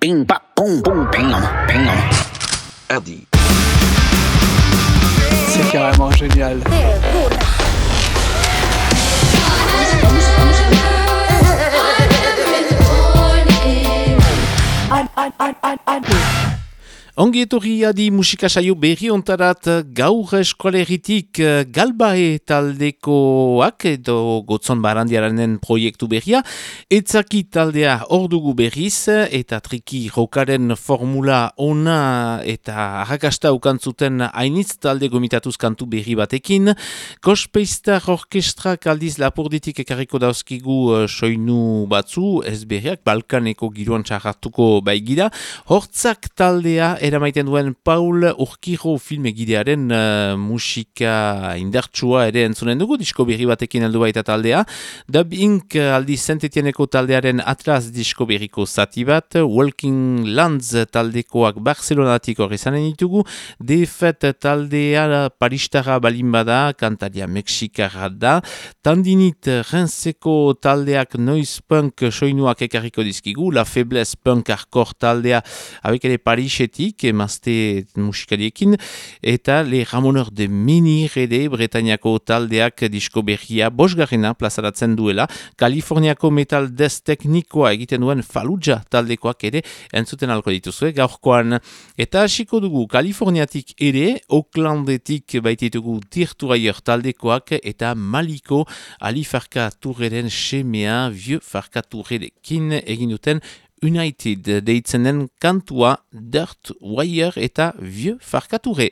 Bing, bop, boom, boom, bing, bing. Adi. C'est carrément génial. Ongi etorria di musika saio berri ontarat gaur eskoleritik eh, galbae taldekoak edo gotzon barandiaranen proiektu berria. Etzaki taldea ordugu berriz eta triki jokaren formula ona eta arrakasta ukantzuten hainitz talde gomitatuz kantu berri batekin. Kospeistar orkestrak aldiz lapurditik ekarriko dauzkigu uh, soinu batzu, ez berriak, Balkaneko giroan txarratuko baigira. Hortzak taldea eramaiten duen Paul Urkiro filmegidearen uh, musika indartsua ere entzunen dugu, disko berri batekin heldu baita taldea. Dub Inc. aldi Sentetieneko taldearen Atlas disko berriko zati bat, Walking Lands taldekoak Barcelonatik hori zanen ditugu, Defet taldea Paristara balin bada, kantaria Mexikara da, Tandinit Renseko taldeak Noise Punk soinuak ekarriko dizkigu, La Faiblesse Punk Hardcore taldea, abek ere Parisetik, emazte musikaliekin, eta Le Ramoneur de Mini Rede Bretañako taldeak disko berria bosgarrena plazaratzen duela, Kaliforniako metal dez teknikoa egiten duen Fallujah taldekoak ere entzuten alko dituzue gaurkoan. Eta hasiko dugu Kaliforniatik ere, Oaklandetik baititugu Tirturaier taldekoak eta Maliko Ali Farka Turreren semea Vieux Farka Turrerekin egin duten United deitzen den kantua Dirt Wire eta Vieux Farkature.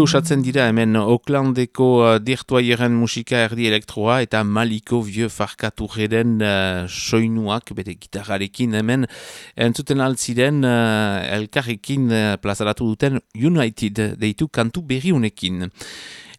Osatzen dira hemen Oaklandeko uh, dirtuaieren musika erdi elektroa eta Maliko Vieux Farkaturren uh, soinuak bere gitarrarekin hemen entzuten altziren uh, elkarrekin uh, plazaratu duten United deitu kantu berriunekin.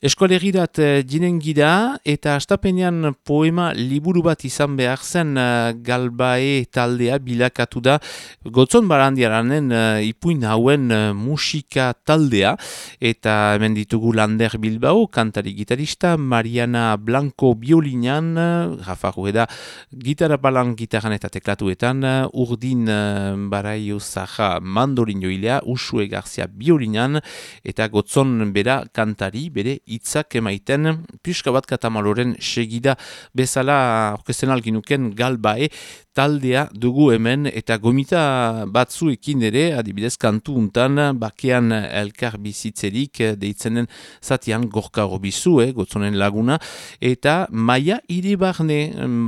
Eskolegirat jinen eh, gira eta astapenean poema liburu bat izan behar zen uh, galbae taldea bilakatu da gotzon barandiaranen uh, ipuin hauen musika taldea. Eta hemen ditugu Lander Bilbao, kantari gitarista, Mariana Blanco biolinan, uh, Rafa Rueda gitara balan gitaran eta teklatuetan, uh, Urdin uh, Baraio Zaha mandolin joilea, Usue Garzia biolinan eta gotzon bera kantari bere hitzak emaiten, pixka bat katamaloren segida bezala orkesten alginuken galbae, taldea dugu hemen eta gomita batzuekin ere, adibidez kantu untan, bakean elkar bizitzerik deitzenen zatian gorka hobizu, eh, gotzonen laguna, eta maia iribarne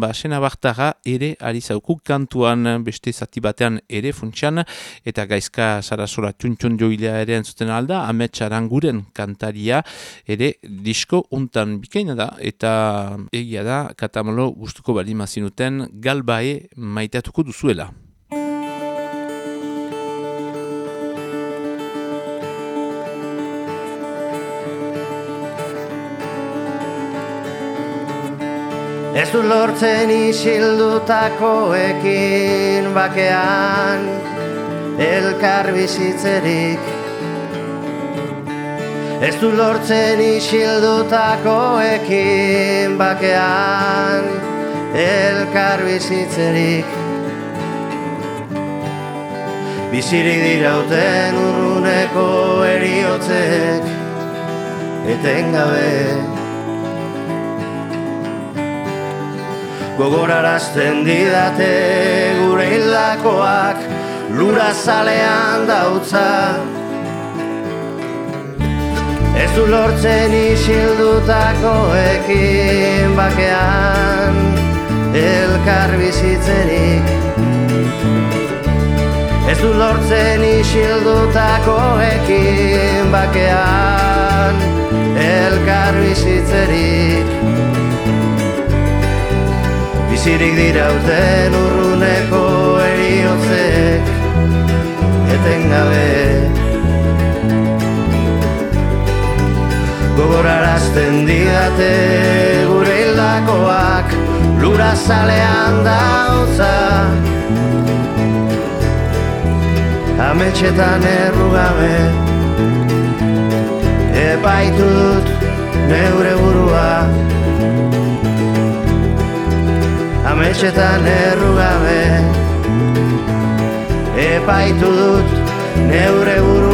basena bartara ere ari kantuan beste zati batean ere funtsian, eta gaizka sarasora txuntxun joilea ere entzuten alda, ametsaran guren kantaria ere disko untan bikaina da, eta egia da, katamalo gustuko bali mazinuten galbae maiteatuko duzuela. Ez du lortzen isildutakoekin bakean elkar bizitzerik Ez du lortzen isildutakoekin bakean elkar bizitzerik. Bizirik dirauten urruneko eriotzek etengabe. Gogorarazten didate gure hildakoak lura zalean dautza Ez du lortzen isildutako ekin bakean elkar bizitzerik. Ez du lortzen isildutako ekin bakean elkar bizitzerik. Bizirik dirauten urruneko eriotzek etengabe Gogorarazten didate gure hildakoak lura zalean dautza. Ametxetan errugabe Epaitu dut neure burua. Ametxetan errugabe Epaitu neure burua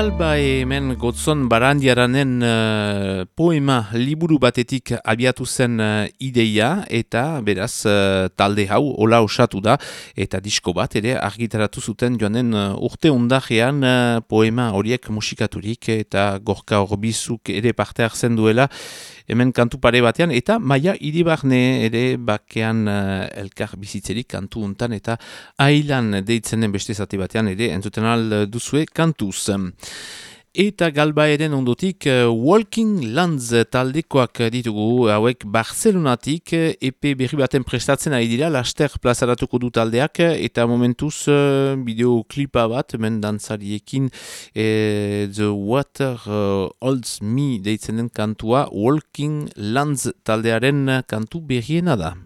Galba hemen gotzon barandiaranen uh, poema liburu batetik abiatu zen uh, ideia eta beraz uh, talde hau hola osatu da eta disko bat ere argitaratu zuten joanen uh, urte ondajean uh, poema horiek musikaturik eta gorka horbizuk ere parte hartzen duela hemen kantu pare batean eta maia iribarne ere bakean uh, elkar bizitzerik kantu untan eta ailan deitzenen beste zati batean ere entzuten al duzue kantuz. Eta galba eren ondotik uh, Walking Lands taldekoak ditugu hauek Barcelonatik EP berri baten prestatzen ari dira Laster plazaratuko du taldeak eta momentuz bideoklipa bat men dantzariekin eh, The Water Holds Me deitzen den kantua Walking Lands taldearen kantu berriena da.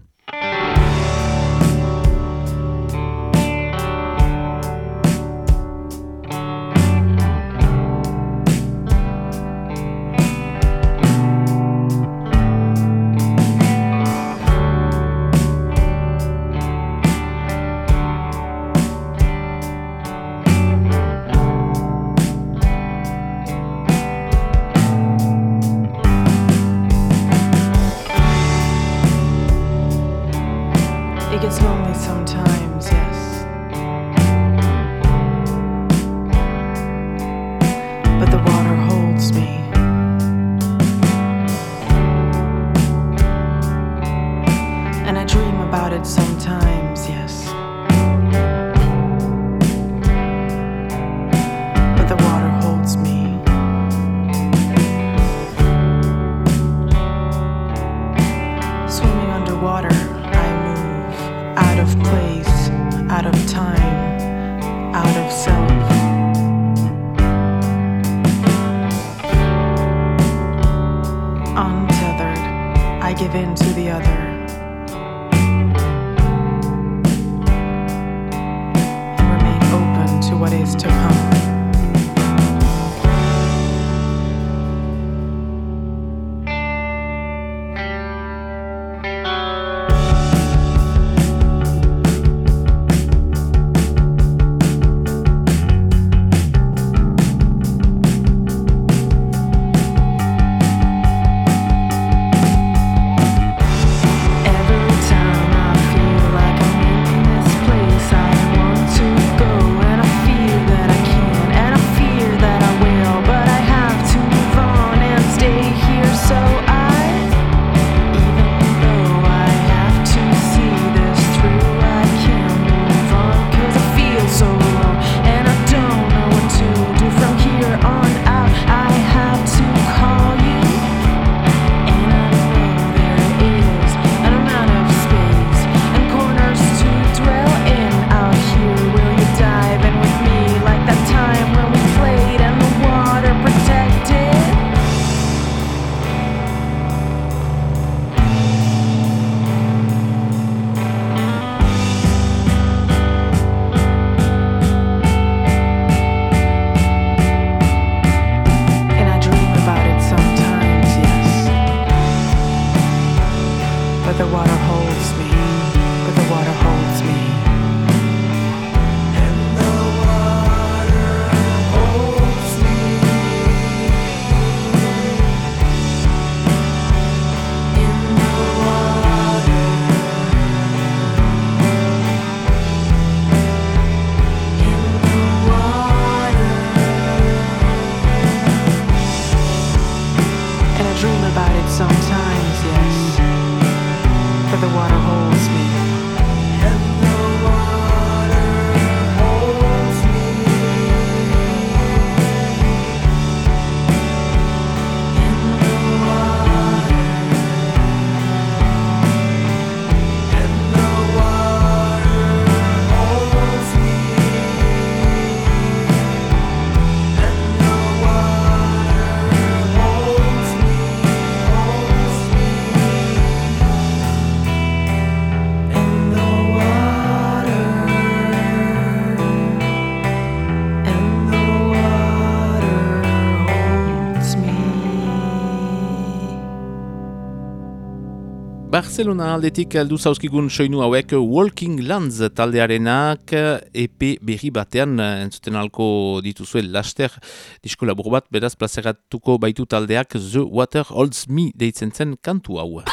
Barcelona aldetik aldu zauzkigun soinu hauek Walking Lands taldearenak EP berri batean entzuten alko dituzue laster disko labur bat beraz plazeratuko baitu taldeak The Water Holds Me deitzen zen kantu hau.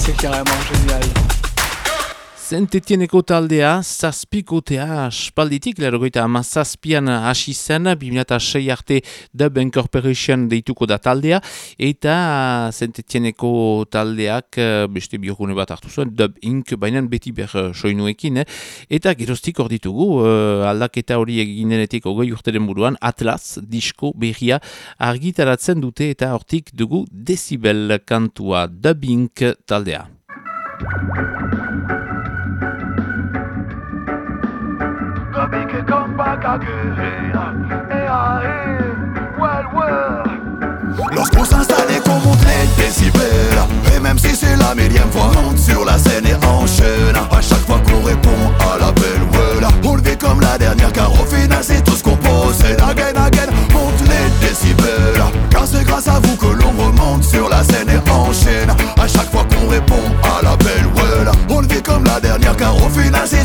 C'est carrément génial. Zentetieneko taldea, zazpikotea spalditik, lerogoita ama zazpian hasi zen, 2006 arte Dub Incorporation deituko da taldea, eta Zentetieneko taldeak beste biogune bat hartu zuen, Dub Inc. bainan beti ber soinuekin, eh? eta gerostik hor ditugu, uh, aldaketa hori eginenetik ogoi urteren buruan, Atlas, disko, berria, argitaratzen dute eta hortik dugu Decibel kantua Dub Inc. taldea. Lorsqu'on s'installe qu'on monte les décibels Et même si c'est la millième fois Monte sur la scène et enchaîne. À chaque fois qu'on répond à l'appel voilà. On le vit comme la dernière car au final c'est tout ce qu'on possède Again, again, monte les décibels. Car c'est grâce à vous que l'on remonte sur la scène et enchaîne. À chaque fois qu'on répond à l'appel voilà. On le vit comme la dernière car au final c'est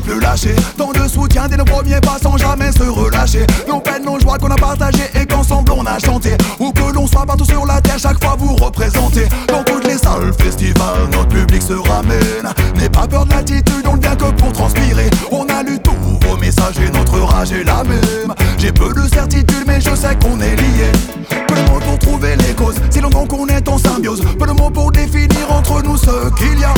plus lâcher Tant de soutien dès nos premiers pas sans jamais se relâcher. Nos peines, nos joies qu'on a partagées et qu'ensemble on a chanté. Où que l'on soit partout sur la terre, chaque fois vous représentez. Dans toutes les salles, festivals, notre public se ramène. N'aie pas peur de l'attitude, on ne vient que pour transpirer. On a lu tous vos messages et notre rage est la même. J'ai peu de certitude mais je sais qu'on est liés Peu de mots pour trouver les causes, si longtemps qu'on est en symbiose. Peu de mots pour définir entre nous ce qu'il y a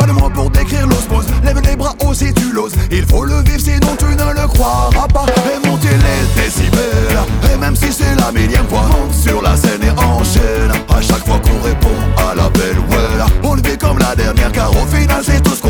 Pas de pour décrire l'osmose. Lève les bras aussi tu l'oses. Il faut le vivre sinon tu ne le croiras pas. Et monter les décibels Et même si c'est la millième fois Monte sur la scène et enchaîne. À chaque fois qu'on répond à l'appel voilà. On le vit comme la dernière car au final c'est tout ce qu'on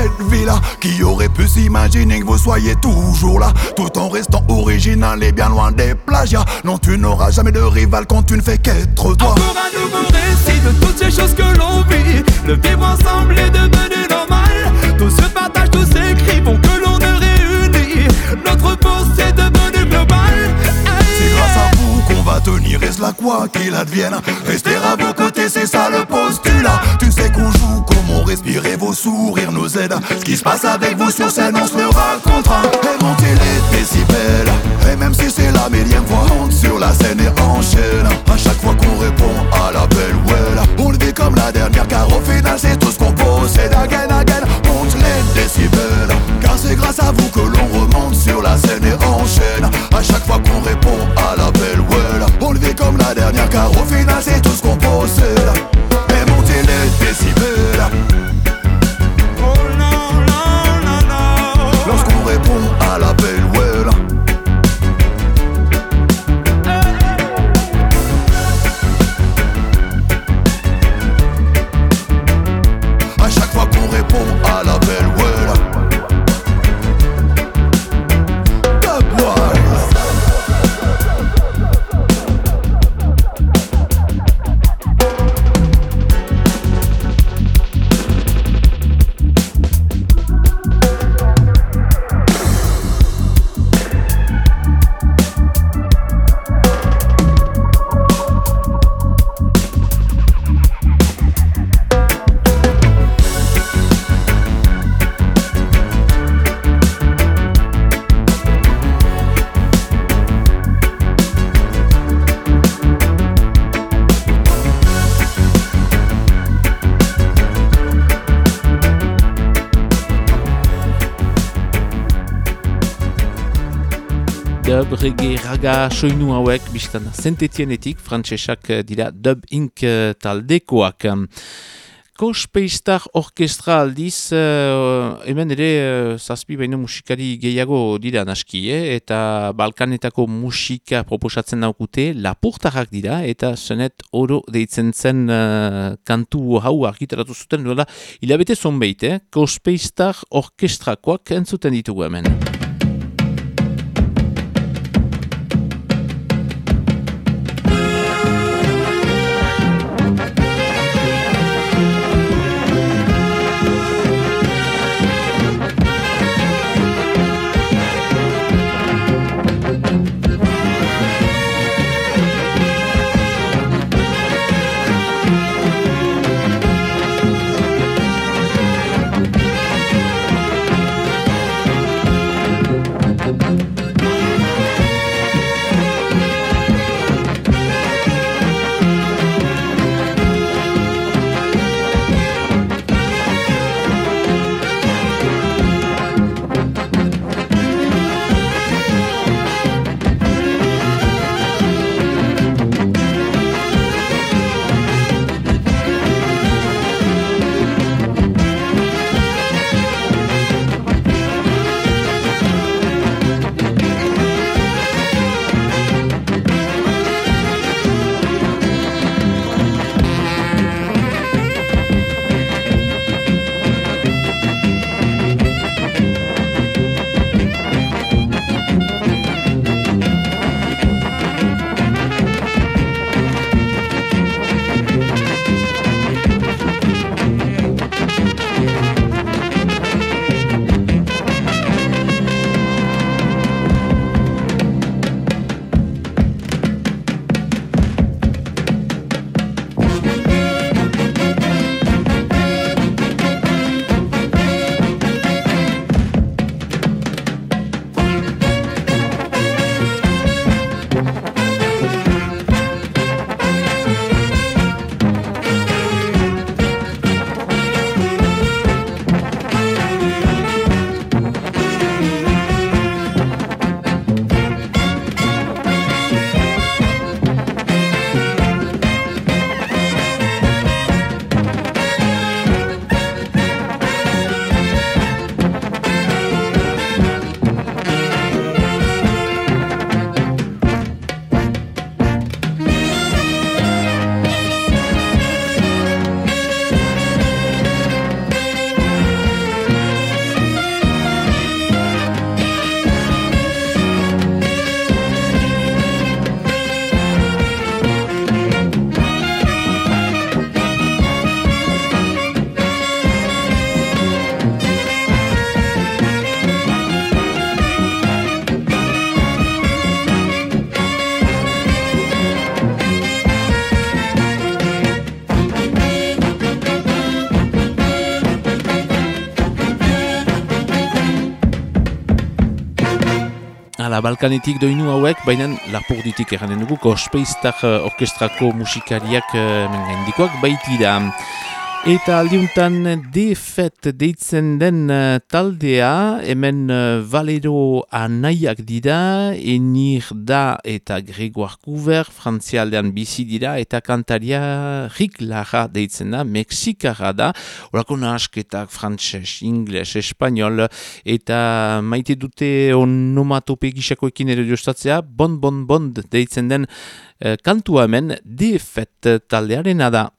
cette vie-là Qui aurait pu s'imaginer que vous soyez toujours là Tout en restant original et bien loin des plagiats. Non tu n'auras jamais de rival quand tu ne fais qu'être toi. Encore un nouveau récit de toutes ces choses que l'on vit. Le vivre ensemble est devenu normal. Tout se partage, tout s'écrit pour que l'on est réunis. Notre est devenue globale. C'est grâce à vous qu'on va tenir et cela quoi qu'il advienne. Rester à vos côtés c'est ça le postulat. Tu sais qu'on joue comme on respire et vos sourires nous aident Ce qui se passe avec vous sur scène on se le racontera. Et monter les décibels. Et même si c'est la millième fois Monte sur la scène et enchaîne. À chaque fois qu'on répond à l'appel well On le vit comme la dernière car au final c'est tout ce qu'on possède. Again again monte les décibels. Car c'est grâce à vous que l'on remonte sur la scène et enchaîne. À chaque fois qu'on répond à l'appel well On le vit comme la dernière car au final c'est tout ce qu'on possède décibels dub, reggae, raga, soinu hauek, biztan zentetienetik, frantsesak dira dub ink taldekoak. Kospeistar orkestra aldiz, uh, hemen ere uh, zazpi baino musikari gehiago dira naski, eh? eta Balkanetako musika proposatzen daukute lapurtarrak dira, eta zenet oro deitzen zen uh, kantu hau argitaratu zuten, dola, hilabete zonbeit, eh? Kospeistar orkestrakoak entzuten ditugu hemen. Balkanetik doinu hauek, baina lapurditik eranen dugu, kospeiztar uh, orkestrako musikariak uh, mengaindikoak baitira. Eta aldiuntan defet deitzen den uh, taldea, hemen uh, Valero anaiak dira, enir da eta Gregoire Couver, frantzialdean bizi dira, eta kantaria Rik Lara deitzen da, Mexikara da, orako nahasketak frantses, ingles, espanol, eta maite dute onomatope gisako ekin ere jostatzea, bon bon bon deitzen den uh, kantua hemen defet taldearen da.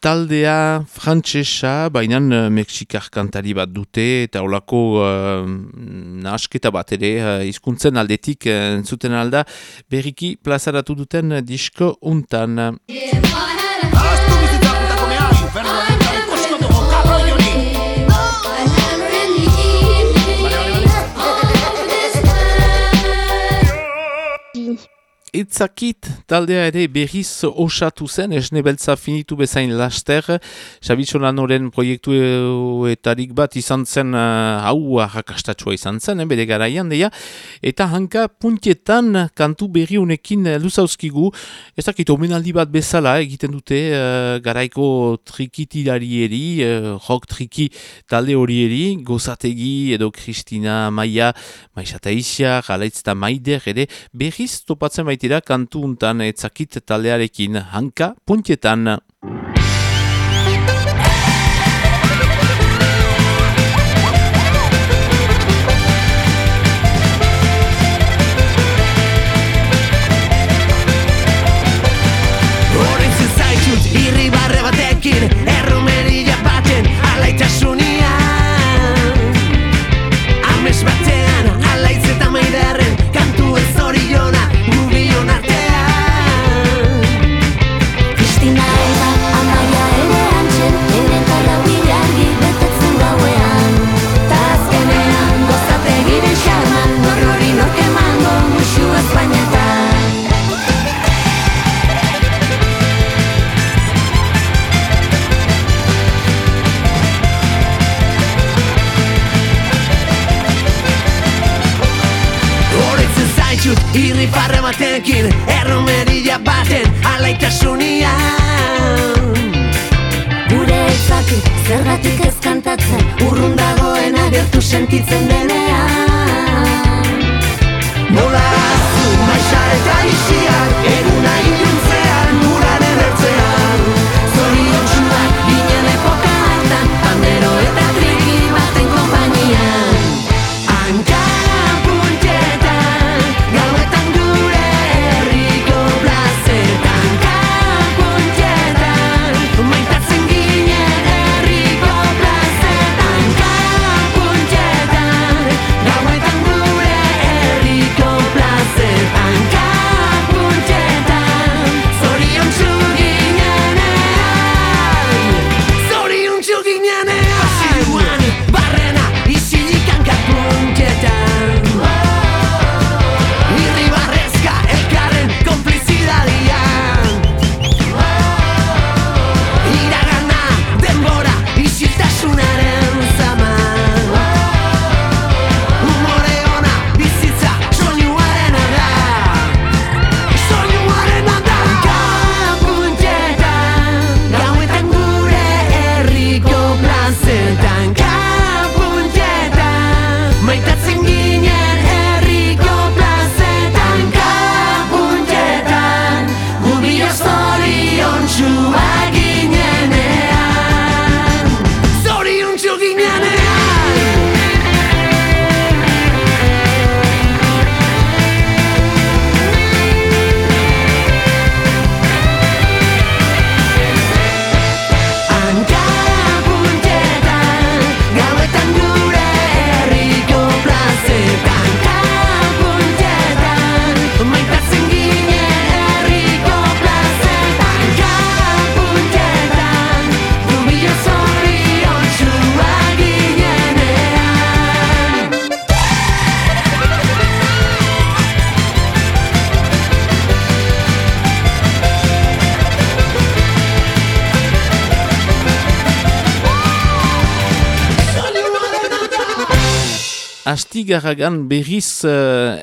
Taldea frantsesa, baina eh, mexikar kantari bat dute, eta olako uh, nahasketa bat ere, uh, izkuntzen aldetik uh, zuten alda, berriki plazaratu duten disko untan. Itzakit taldea ere berriz osatu zen, esne beltza finitu bezain laster, Xabitxo Lanoren proiektuetarik bat izan zen, uh, hau arrakastatxoa izan zen, eh, bere garaian, deia, eta hanka puntietan kantu berri honekin luzauzkigu, ezakit omenaldi bat bezala egiten dute uh, garaiko trikitilarieri, uh, rock triki talde horieri, gozategi edo Kristina Maia, Maixata Isia, Galaitz eta Maider, ere berriz topatzen baita baitira kantu untan etzakit taldearekin hanka puntietan. Batekin Erromeria baten alaitasunia Gure ezakit, zergatik ez kantatzen, urrun dagoen agertu sentitzen denean. Nola azu maixa eta isiak Astigarragan berriz uh,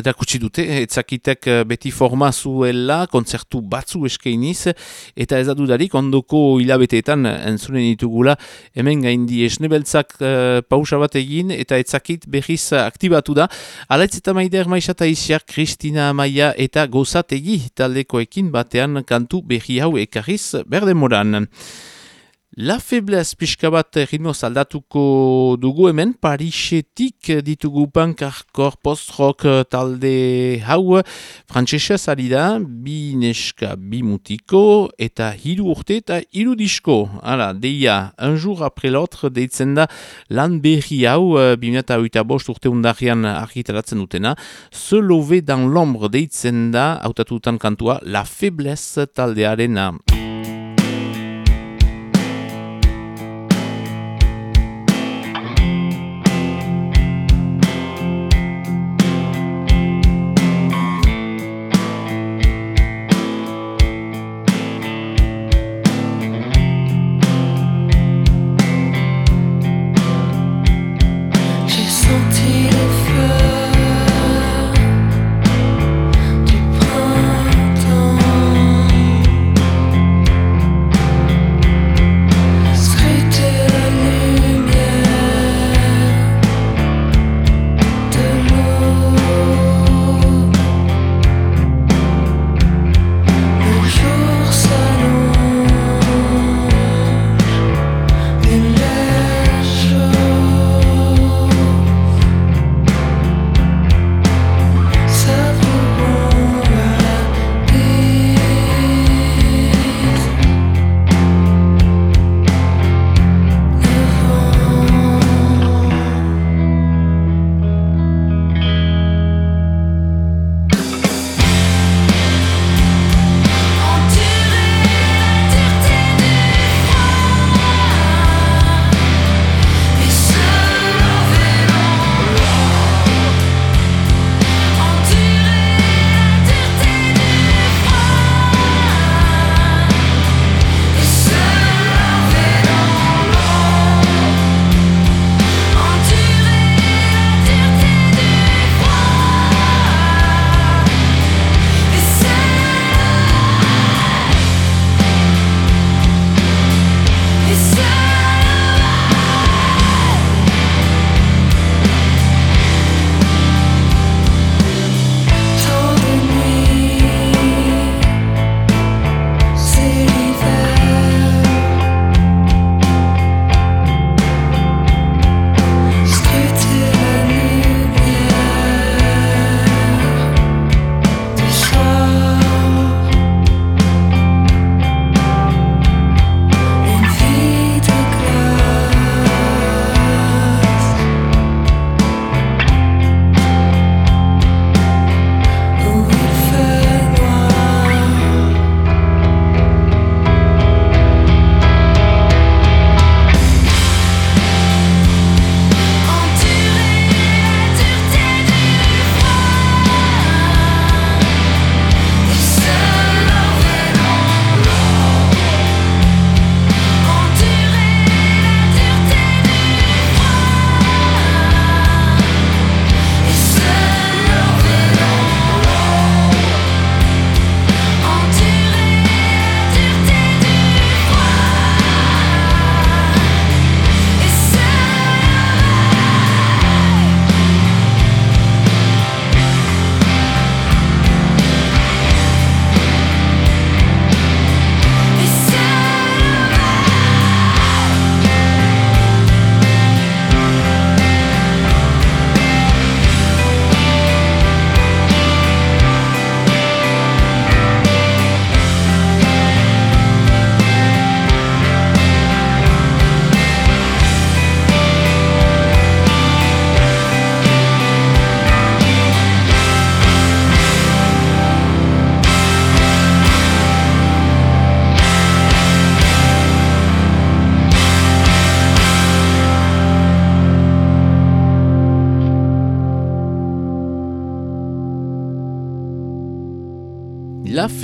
erakutsi dute, etzakitek uh, beti forma zuela, kontzertu batzu eskainiz, eta ez adudarik ondoko hilabeteetan entzunen ditugula, hemen gaindi esnebeltzak uh, pausa bat egin, eta etzakit berriz aktibatu da. Alaitz eta maider maixata isiak, Kristina Maia eta gozategi taldekoekin batean kantu berri hau ekarriz berdemoran. La Feblez pixka bat ritmo aldatuko dugu hemen, Parisetik ditugu punk hardcore post-rock talde hau frantsesez ari da, bi neska bi mutiko eta hiru urte eta hiru disko. Hala, deia, un jour apre l'autre deitzen da lan berri hau, bimeta oita bost urte undarian argitaratzen dutena, se love dan l'ombre deitzen da, hautatutan kantua, La Feblez taldearena.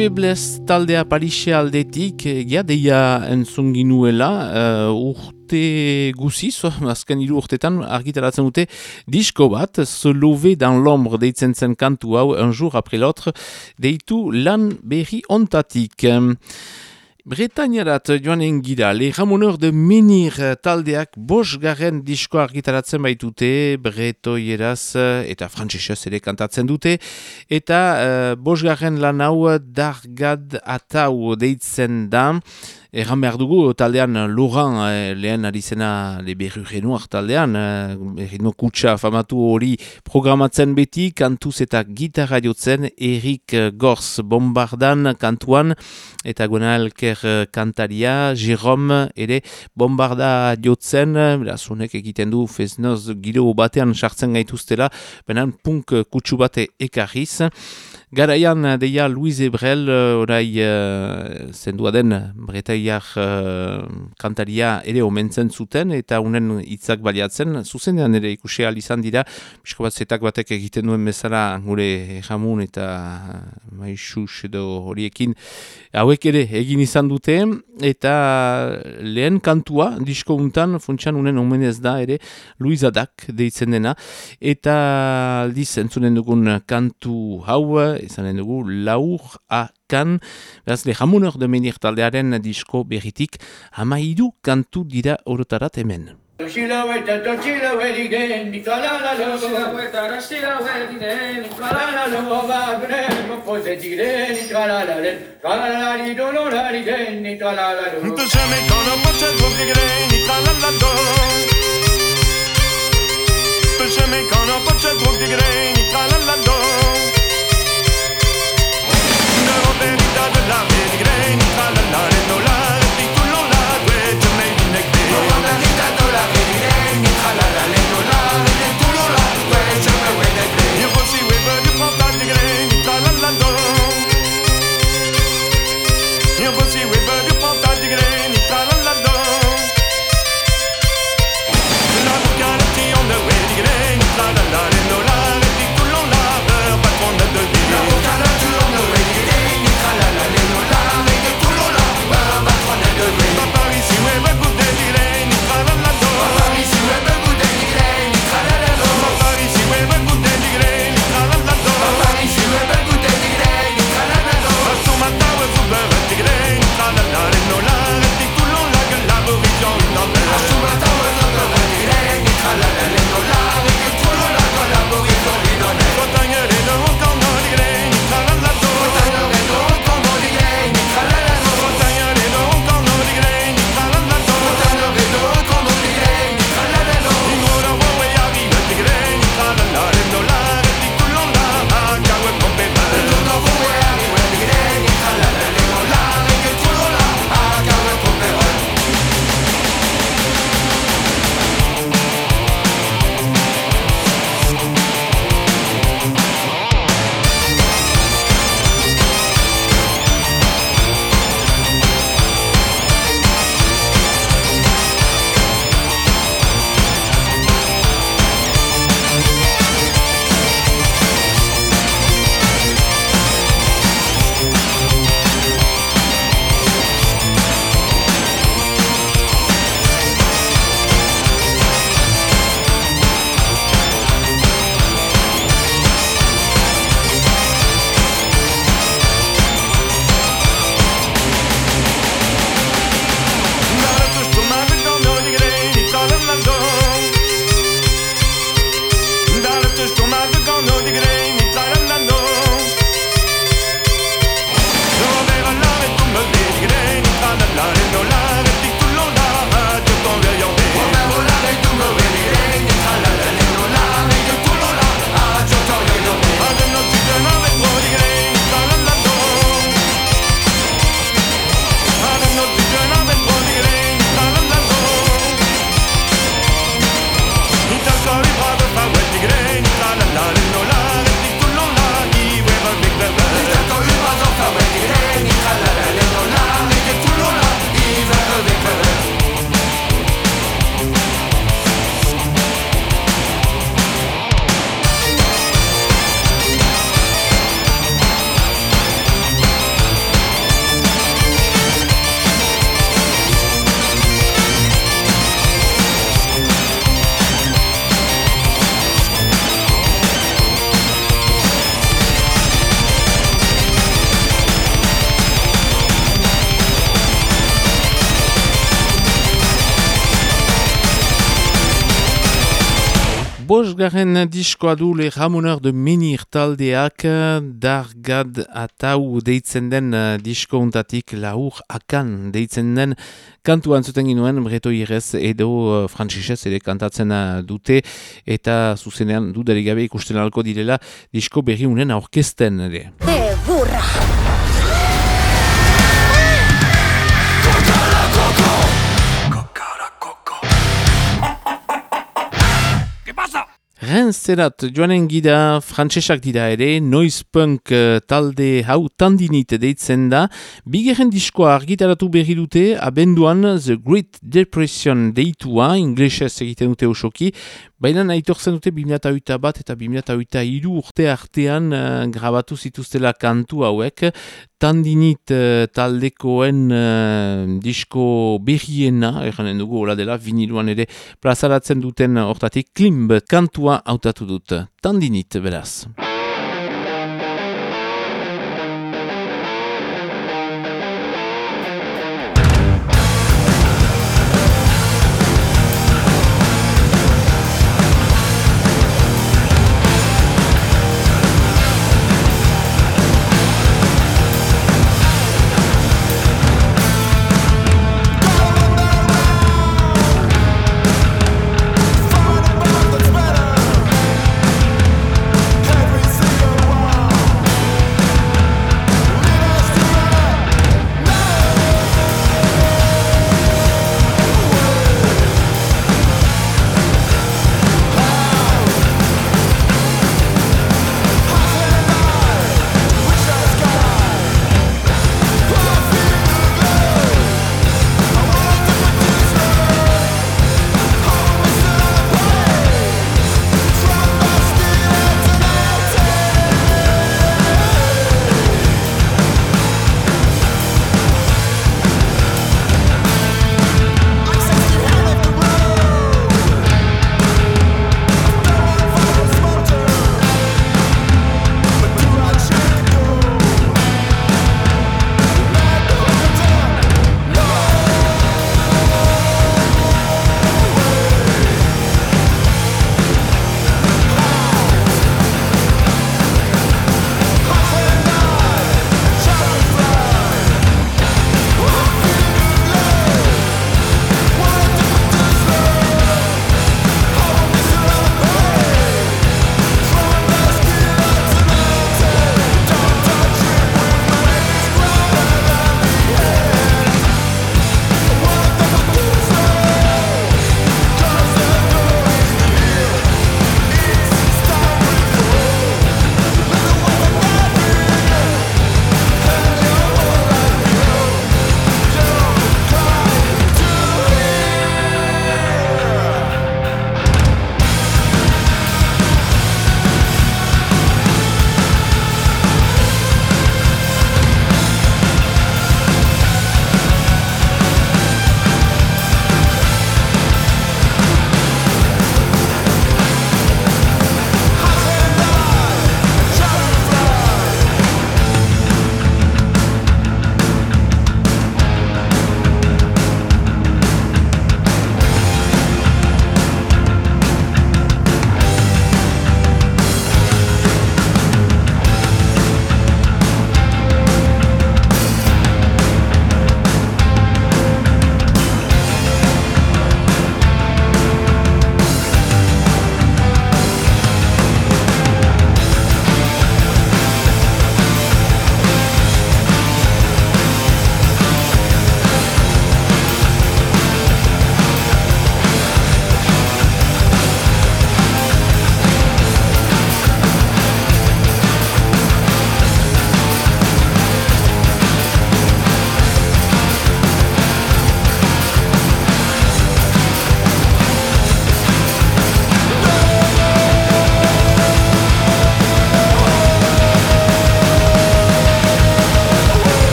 La Feblez taldea Parixe aldetik, ja, deia entzunginuela, uh, urte guziz, azken hiru urtetan argitaratzen dute disko bat, Se lever dans l'ombre deitzen zen kantu un jour après l'autre, deitu lan berri ontatik. Bretañarat joanen gira, le Ramoneur de Menir taldeak bosgarren disko argitaratzen baitute, bretoieraz eta frantsesez ere kantatzen dute, eta uh, bosgarren lan hau dargad atau deitzen da, Erran behar dugu, taldean Loran eh, lehen ari zena leberru genuak taldean, eh, ritmo kutsa famatu hori programatzen beti, kantuz eta gitarra jotzen, Erik Gors bombardan kantuan, eta guena elker eh, kantaria, Jerome ere bombarda jotzen, beraz honek egiten du feznoz giro batean sartzen gaituztela, benen punk kutsu bate ekarriz, Garaian eh, deia Luis Ebrel, uh, orai uh, zendua den bretaiak uh, kantaria ere omentzen zuten eta unen hitzak baliatzen. Zuzenean ere ikusi izan dira, bisko bat zetak batek egiten duen bezala gure jamun eta maixus edo horiekin hauek ere egin izan dute eta lehen kantua disko untan funtsian unen omenez da ere Luis Adak deitzen dena eta aldiz entzunen dugun kantu hau izanen dugu laur a kan, beraz le jamunor de menir taldearen disko berritik hamaidu kantu dira orotarat hemen. Chemin qu'on a pas de drogue de graines, tra la la la la bosgarren diskoa du le Ramoneur de Menir taldeak dargad atau deitzen den uh, disko untatik laur akan deitzen den. Kantu antzuten ginuen breto irez edo uh, frantzisez ere kantatzen uh, dute. Eta zuzenean dudarik gabe ikusten alko direla disko berri unen aurkesten ere. ¡Te Renzerat joanen gida frantsesak dira ere, noiz punk eh, talde hau tandinit deitzen da. Bigerren diskoa argitaratu berri dute, abenduan The Great Depression deitua, inglesez egiten dute osoki, baina aitortzen dute 2008 bat eta 2008 iru urte artean uh, grabatu zituztela kantu hauek, tandinit uh, taldekoen uh, disko berriena, erranen dugu hola dela, viniluan ere plazaratzen duten hortatik klimb kantua hautatu dut. Tandinit beraz.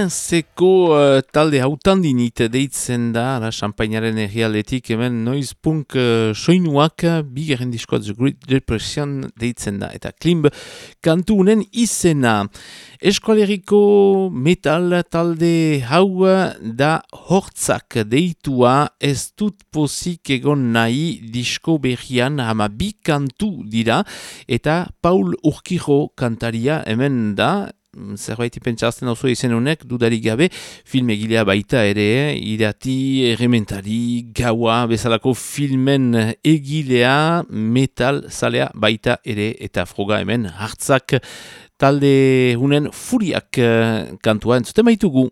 Jenseko uh, talde hautan dinit deitzen da, la champagnaren errealetik hemen noiz punk uh, soinuak bigaren diskoa The Great Depression deitzen da. Eta klimb kantunen izena. Eskoleriko metal talde hau da hortzak deitua ez dut pozik egon nahi disko berrian hama bi kantu dira eta Paul Urkijo kantaria hemen da Mm, zerbait pentsazten hau izen honek, dudarik gabe, film egilea baita ere, irati, errementari, gaua, bezalako filmen egilea, metal, zalea baita ere, eta froga hemen hartzak talde hunen furiak eh, kantua entzuten baitugu.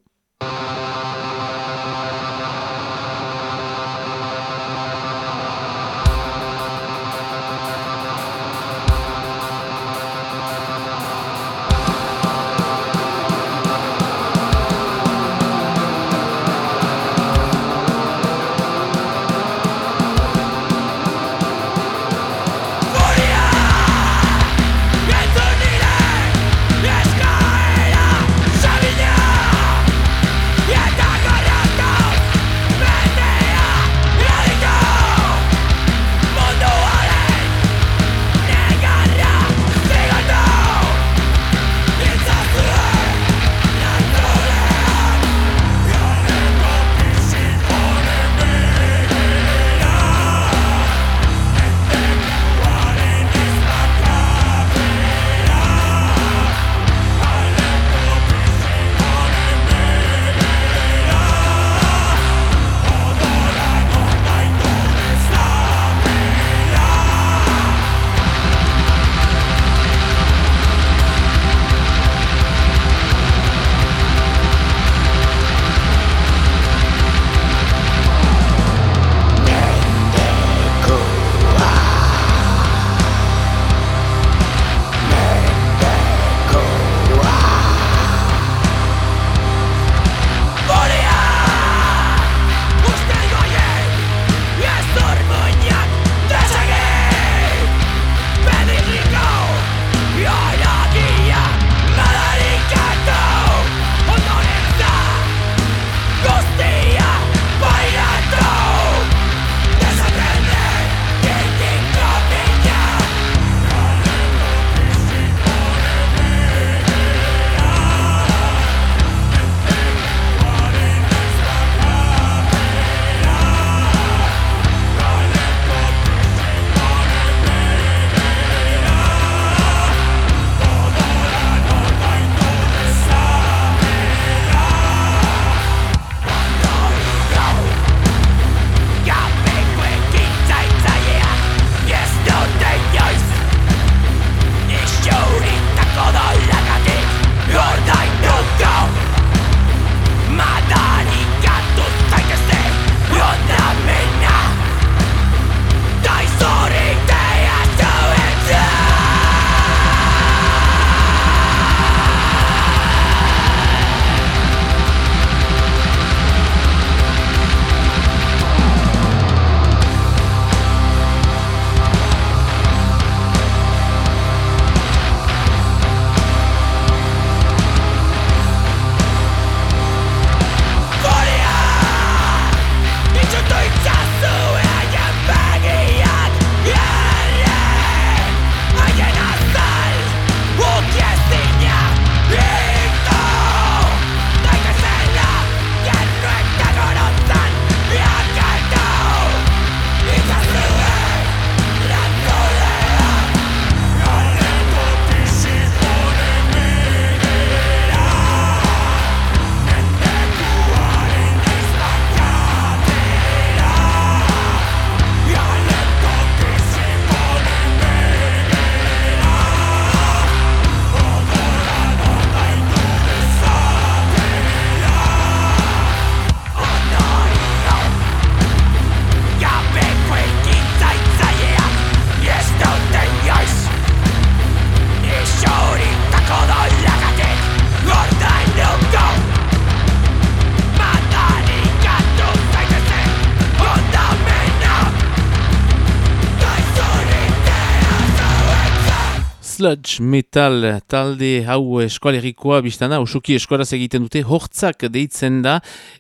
Sludge metal talde hau eskualerikoa biztana, usuki eskuaraz egiten dute hortzak deitzen da,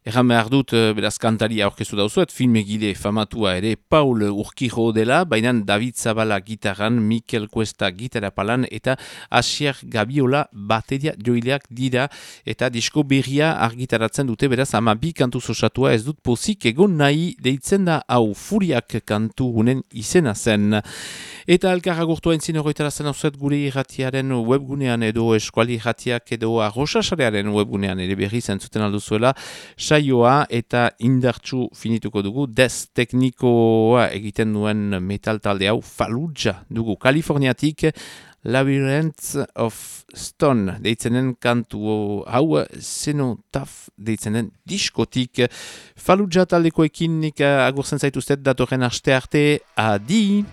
erran behar dut, eh, beraz kantari aurkezu dauzuet, filmegile famatua ere Paul Urkijo dela, baina David Zabala gitaran, Mikel Cuesta gitara palan, eta Asier Gabiola bateria joileak dira, eta disko berria argitaratzen dute, beraz ama bi kantu zosatua ez dut pozik egon nahi deitzen da hau furiak kantu hunen izena zen. Eta elkarra gurtua entzin horretara zen gure irratiaren webgunean edo eskuali irratiak edo arrosasarearen webgunean ere berri zentzuten alduzuela saioa eta indartsu finituko dugu. Dez teknikoa egiten duen metal talde hau Fallujah dugu. Kaliforniatik Labyrinth of Stone deitzenen kantu hau zenotaf deitzenen diskotik. Fallujah taldekoekin nik agurzen zaituztet datorren aste arte. Adi!